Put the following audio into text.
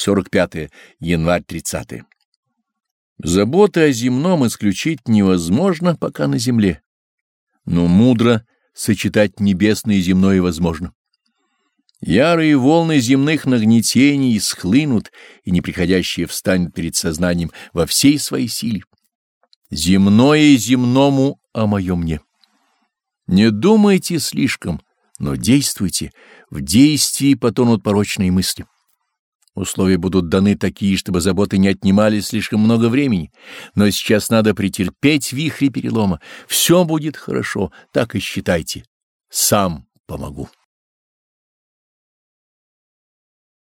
45 январь 30 Забота о земном исключить невозможно, пока на земле, но мудро сочетать небесное и земное возможно. Ярые волны земных нагнетений схлынут, и неприходящее встанет перед сознанием во всей своей силе. Земное земному, а мое мне. Не думайте слишком, но действуйте. В действии потонут порочные мысли. Условия будут даны такие, чтобы заботы не отнимали слишком много времени. Но сейчас надо претерпеть вихри перелома. Все будет хорошо, так и считайте. Сам помогу.